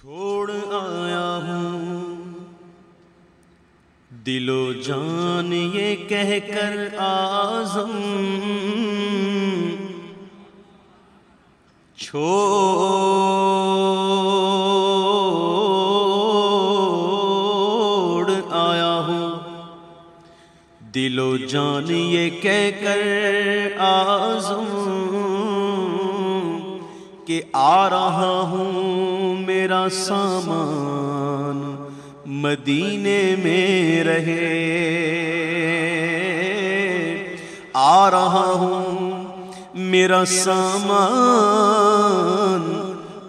چھوڑ آیا ہوں۔ دل و جان یہ کہہ کر آزم۔ چھوڑ آیا ہوں۔ دل و جان یہ کہہ کر آزم کہ آ رہا ہوں۔ میرا سامان مدینے میں رہے۔ آ رہا ہوں میرا سامان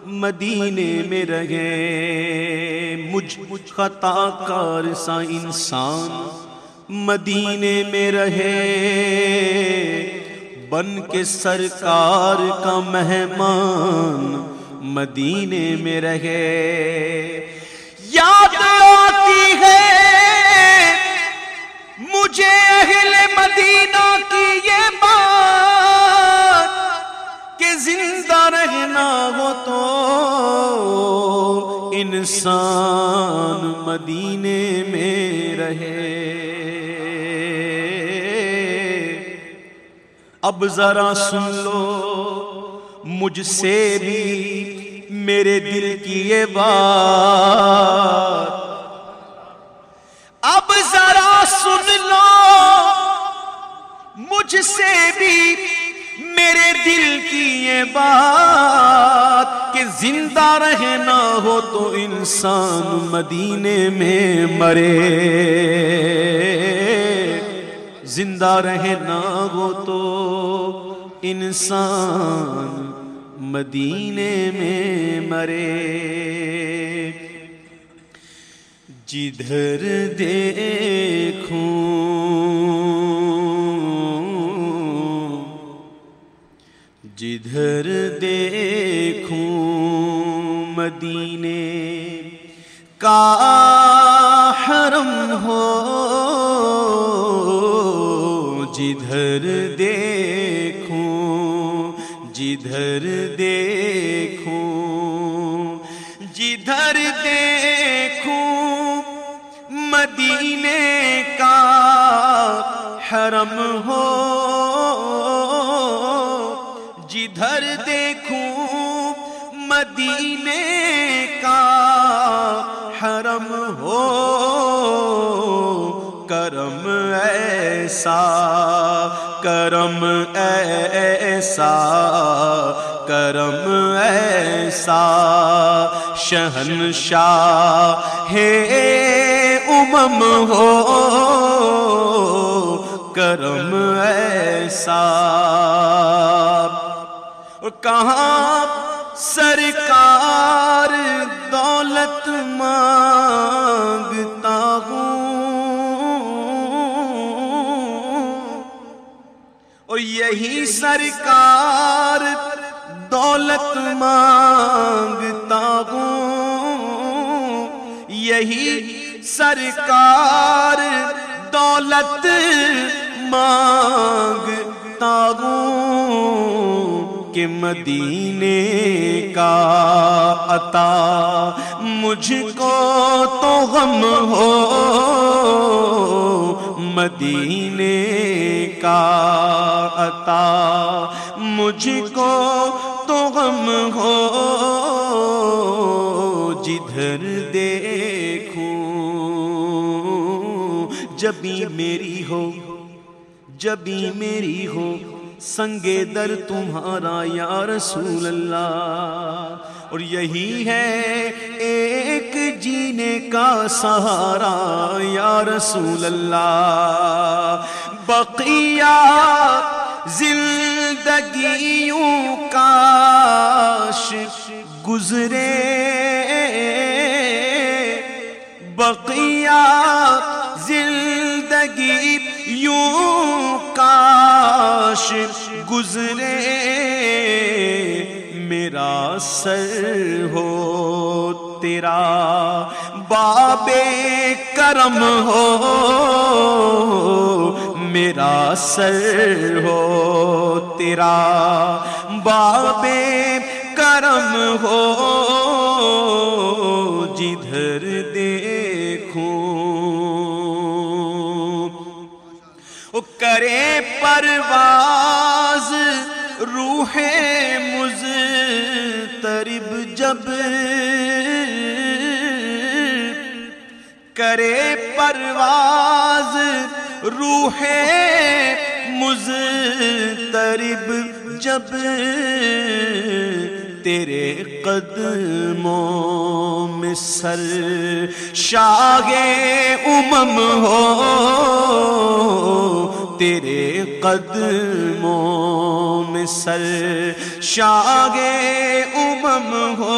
مدینے میں رہے۔ مجھ خطا کار سا انسان مدینے میں رہے۔ بن کے سرکار کا مہمان مدینے میں رہے۔ یاد آتی ہے۔ مجھے اہل مدینہ کی یہ بات کہ زندہ رہنا ہو تو انسان مدینے میں رہے۔ اب ذرا سن لو مجھ سے بھی میرے دل کی یہ بات۔ اب ذرا سن لو، مجھ سے بھی میرے دل کی یہ بات کہ زندہ رہنا ہو تو انسان مدینے میں مرے۔ زندہ رہنا ہو تو انسان مدینے میں مرے۔ جدھر دیکھوں جدھر دیکھوں مدینے کا حرم ہو۔ جدھر دیکھوں جدھر دیکھوں، مدینے کا حرم ہو۔ جدھر دیکھوں، مدینے کا حرم ہو۔ کرم ایسا کرم ایسا کرم ایسا شہنشاہ ہے امم ہو کرم ایسا۔ کہاں سرکار سرکار دولت مانگتا ہوں۔ یہی سرکار دولت مانگتا ہوں کہ مدینے کا عطا مجھ کو تو غم ہو۔ مدینے کا عطا، مجھ کو تو غم ہو، جدھر دیکھوں جبھی میری ہو جبھی میری ہو سنگے در تمہارا یا رسول اللہ۔ اور یہی ہے ایک جینے کا سہارا یا رسول اللہ۔ بقیہ زندگیوں کاش گزرے بقیہ زندگی یوں کاش گزرے میرا سر ہو تیرا باب کرم ہو سر ہو تیرا، باب کرم ہو، جدھر دیکھوں۔ کرے پرواز روح مز ترب جب۔ کرے پرواز روح مزترب جب تیرے قدموں میں سر شاہ امم ہو، تیرے قدموں میں سر شاہ امم ہو،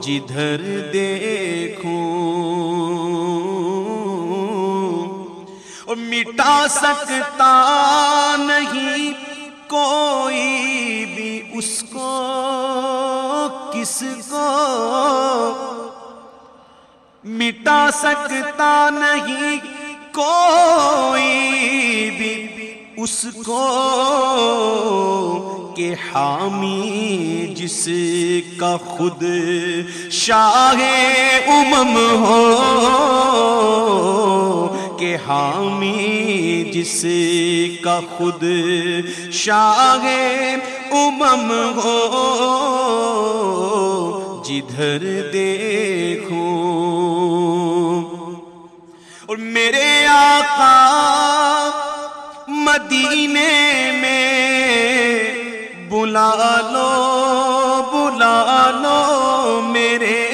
جدھر دیکھوں مٹا سکتا نہیں، کوئی بھی اس کو، کس کو؟ مٹا سکتا نہیں، کوئی بھی اس کو۔ کہ حامی جس کا خود شاہ امم ہو کہ حامی، جس کا خود شاہ امم ہو۔ جدھر دیکھوں۔ اور میرے آقا مدینے میں بلا لو بلا لو میرے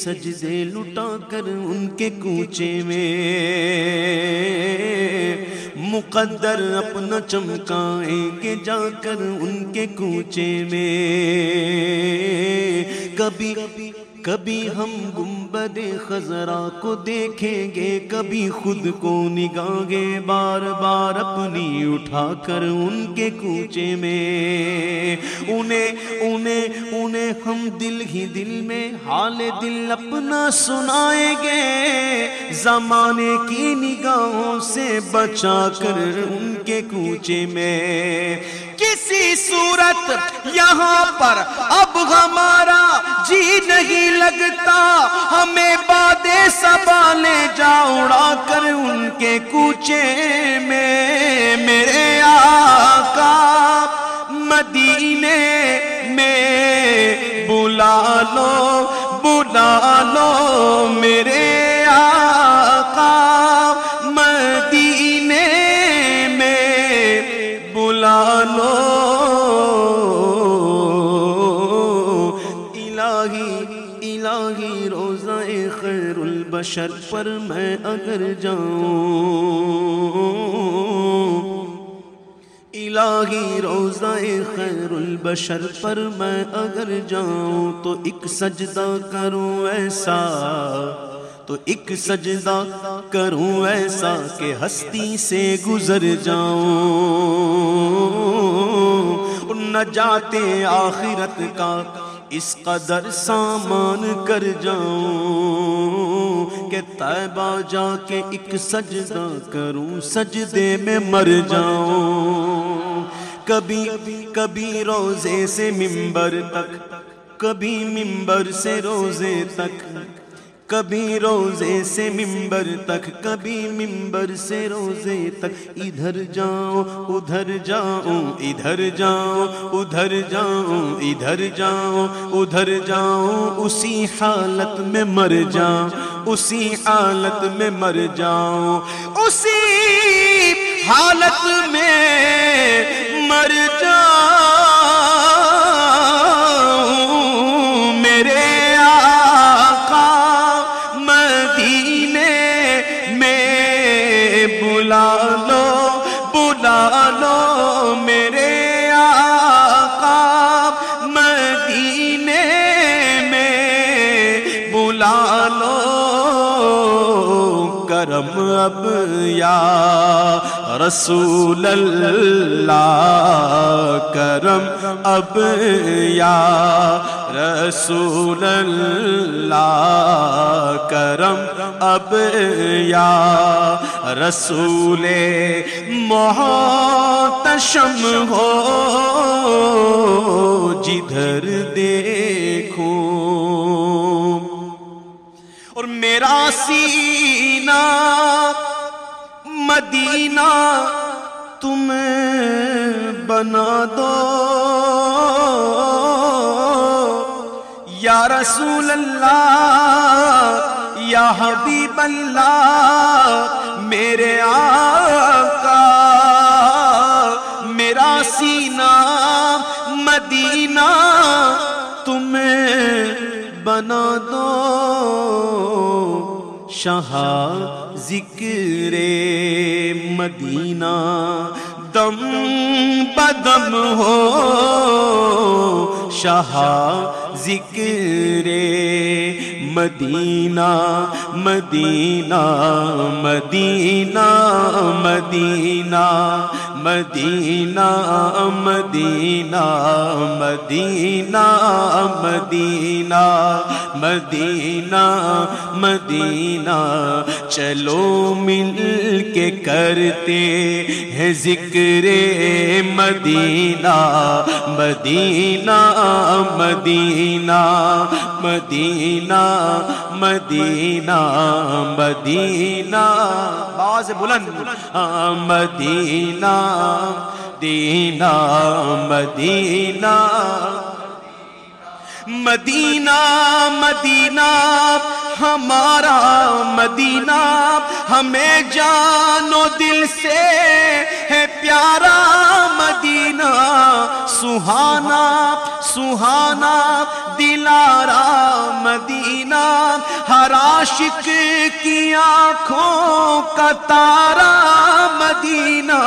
سجدے لٹا کر ان کے کوچے میں۔ مقدر اپنا چمکائیں گے جا کر ان کے کوچے میں۔ کبھی کبھی ہم گنبد خزرا کو دیکھیں گے، کبھی خود کو نگاہیں بار بار اپنی اٹھا کر ان کے کوچے میں۔ انہیں انہیں انہیں ہم دل ہی دل میں حال دل اپنا سنائیں گے۔ زمانے کی نگاہوں سے بچا کر ان کے کوچے میں۔ کسی صورت یہاں پر اب ہمارا لگتا ہمیں بادے سبالے جا اڑا کر ان کے کوچے میں۔ میرے آقا، مدینے میں۔ بلا لو بلا لو، میرے البشر پر میں اگر جاؤں، الہی روزہ خیر البشر پر میں اگر جاؤں، تو ایک سجدہ کروں ایسا، تو ایک سجدہ کروں ایسا کہ ہستی سے گزر جاؤں۔ نجات آخرت کا اس قدر سامان کر جاؤں کہ طیبہ جا کے ایک سجدہ کروں، سجدے میں مر جاؤں۔ کبھی کبھی روزے سے ممبر تک، کبھی ممبر سے روزے تک کبھی روزے سے ممبر تک، کبھی ممبر سے روزے تک۔ ادھر جاؤں ادھر جاؤں ادھر جاؤں ادھر جاؤں ادھر جاؤں ادھر جاؤں۔ اسی حالت میں مر جاؤں، اسی حالت میں مر جاؤں۔ اسی حالت میں مر جاؤں۔ اب یا رسول اللہ، کرم اب یا رسول اللہ، کرم اب یا رسول محتشم ہو، جدھر دیکھوں۔ اور میرا سینہ مدینہ تم بنا دو۔ یا رسول اللہ، یا حبیب اللہ، میرے آقا، میرا سینہ مدینہ تم بنا دو۔ شاہ ذکر مدینہ دم بدم ہو شاہ ذکر مدینہ مدینہ مدینہ مدینہ مدینہ مدینہ مدینہ مدینہ مدینہ مدینہ۔ چلو مل کے کرتے ہیں ذکر مدینہ مدینہ مدینہ مدینہ مدینہ مدینہ۔ باز بلند۔ مدینہ۔ دینا مدینہ مدینہ مدینہ، ہمارا مدینہ، ہمیں جانو دل سے ہے پیارا مدینہ، سہانا سہانا دلارا مدینہ ہر عاشق کی آنکھوں کا تارا مدینہ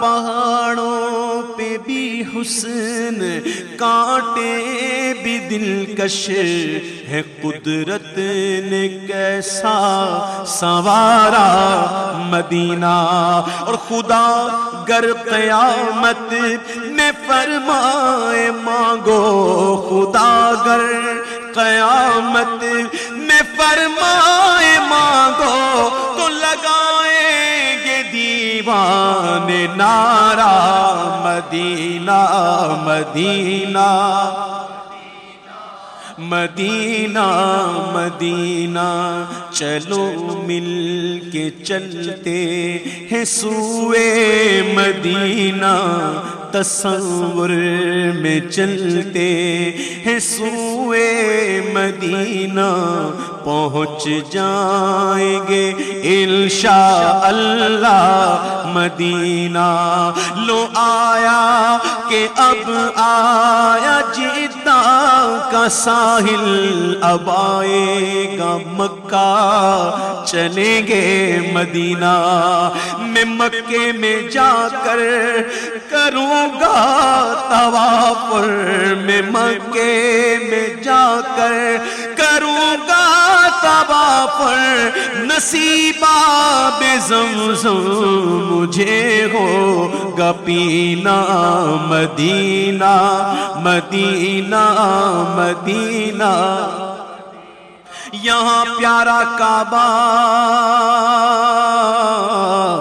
پہاڑوں حسن کانٹے بھی دلکش ہے قدرت نے کیسا سوارا مدینہ اور خدا گر قیامت میں فرمائے مانگو خدا گر قیامت دیوان نارا مدینہ مدینہ۔ مدینہ مدینہ۔ چلو مل کے چلتے ہیں سوئے مدینہ۔ تصور میں چلتے ہیں سوئے مدینہ، پہنچ جائیں گے انشاء اللہ مدینہ۔ لو آیا کہ اب آیا جیتا کا ساحل، اب آئے گا مکہ۔ چلیں گے مدینہ، میں مکے میں جا کر کروں گا توافر میں مکے میں جا کر کروں گا توافر نصیبہ بے زمزم مجھے ہو گا پینا مدینہ مدینہ مدینہ یہاں پیارا کعبہ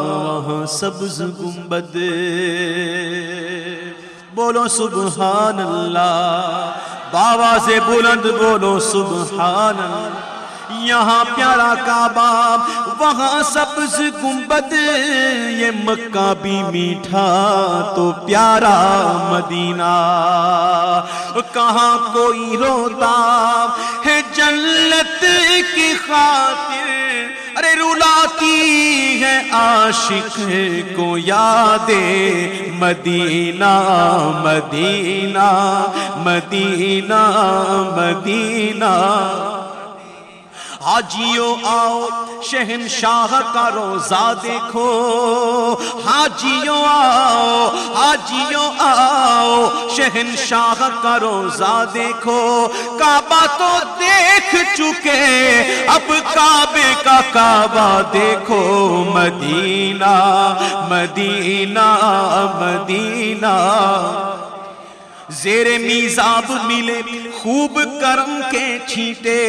وہاں سبز گنبد بولو سبحان اللہ۔ بابا سے بلند بولو سبحان اللہ۔ یہاں پیارا کعبہ، وہاں سبز گنبد۔ یہ مکہ بھی میٹھا، تو پیارا مدینہ۔ کہاں کوئی روتا ہے جنت کی خاطر؟ ارے رلاتی ہے عاشق کو یاد مدینہ مدینہ مدینہ مدینہ۔ حاجیوں آؤ، شہنشاہ کا روزہ دیکھو۔ حاجیوں آؤ حاجیوں آؤ، شہنشاہ کا روزہ دیکھو۔ کعبہ تو دیکھ چکے، اب کعبے کا کعبہ دیکھو۔ مدینہ مدینہ مدینہ۔ زیر میزاب ملے، خوب کرم کے چھیٹے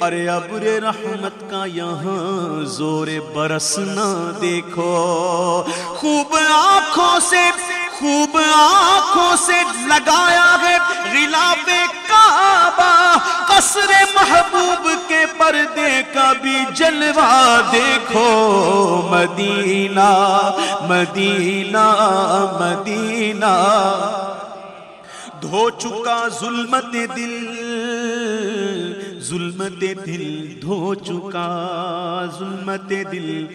ارے ابر رحمت کا یہاں زور برسنا دیکھو۔ خوب آنکھوں سے، خوب آنکھوں سے لگایا ہے غلاف کعبہ۔ قصر محبوب کے پردے کا بھی جلوہ دیکھو، مدینہ مدینہ مدینہ۔ دھو چکا ظلمت دل ظلمت دل، دھو چکا، ظلمت دل،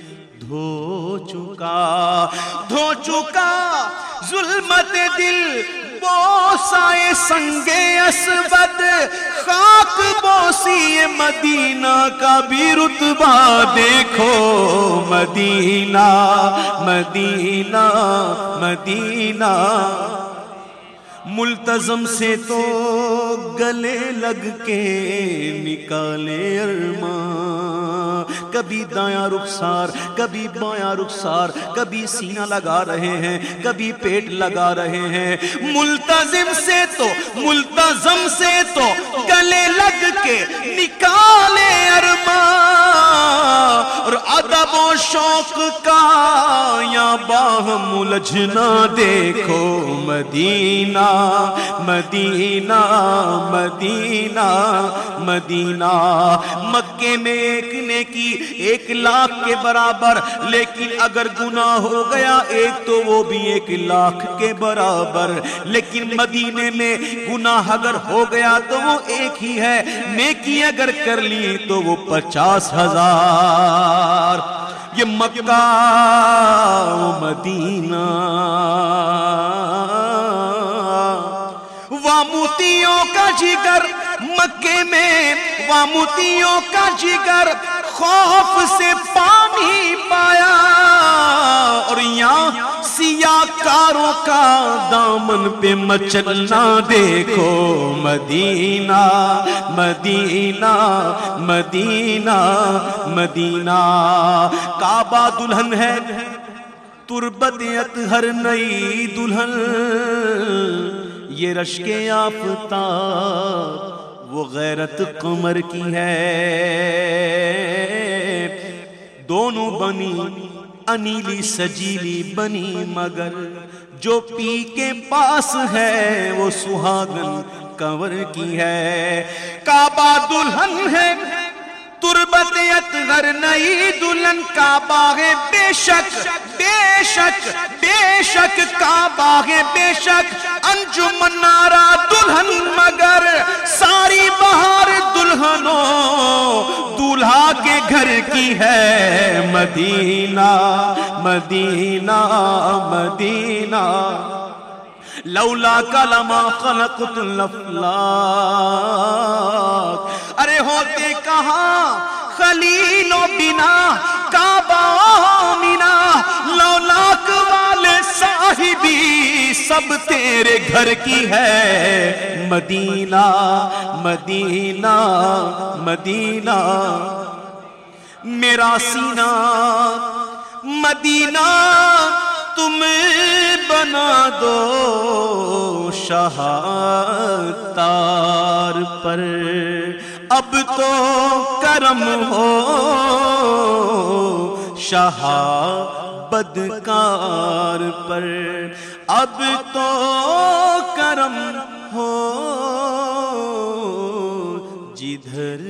دھو چکا۔ دھو چکا، ظلمت دل، بوسائے سنگے اسود خاک بوسی مدینہ کا بھی رتبہ دیکھو، مدینہ مدینہ مدینہ۔ ملتظم سے تو گلے لگ کے نکالے ارمان۔ کبھی دایاں رخسار، کبھی بایاں رخسار، کبھی سینہ لگا رہے ہیں، کبھی پیٹ لگا رہے ہیں۔ ملتظم سے تو ملتظم سے تو گلے لگ کے نکالے ارمان۔ اور ادب و شوق کا یا باہم الجھنا دیکھو مدینہ مدینہ مدینہ مدینہ۔ مکے میں ایک نے کی ایک لاکھ کے برابر، لیکن اگر گناہ ہو گیا ایک تو وہ بھی ایک لاکھ کے برابر۔ لیکن مدینے میں گناہ اگر ہو گیا تو وہ ایک ہی ہے، نیکی اگر کر لی تو وہ پچاس ہزار یہ مکہ و مدینہ۔ واموتیوں کا جگر مکے میں، واموتیوں کا جگر خوف سے پانی پایا۔ اور یہاں کاروں کا دامن پہ مچلنا دیکھو مدینہ مدینہ مدینہ مدینہ۔ کعبہ دلہن ہے، تربت ہر نئی دلہن۔ یہ رشک آفتاب وہ غیرت قمر کی ہے۔ دونوں بنی انیلی سجیلی بنی مگر، جو پی کے پاس ہے، وہ سہاگن کنور کی ہے۔ کعبہ دلہن ہے، تربت گھر نئی دلہن۔ کا باغ بے شک بے شک بے شک کا باغ بے شک۔ انجمن نارا دلہن مگر، ساری بہار دلہنوں۔ دولہا کے گھر کی ہے مدینہ مدینہ مدینہ۔ لولا کلمہ خلقت الافلاق ارے ہوتے کہاں؟ خلیل و بنا، کعبہ مینا۔ لولاک والے صاحبی، سب تیرے گھر کی ہے۔ مدینہ مدینہ مدینہ۔ میرا سینہ، مدینہ تم بنا دو شاہ تار پر۔ اب تو کرم ہو شاہ بدکار پر۔ اب تو کرم ہو جدھر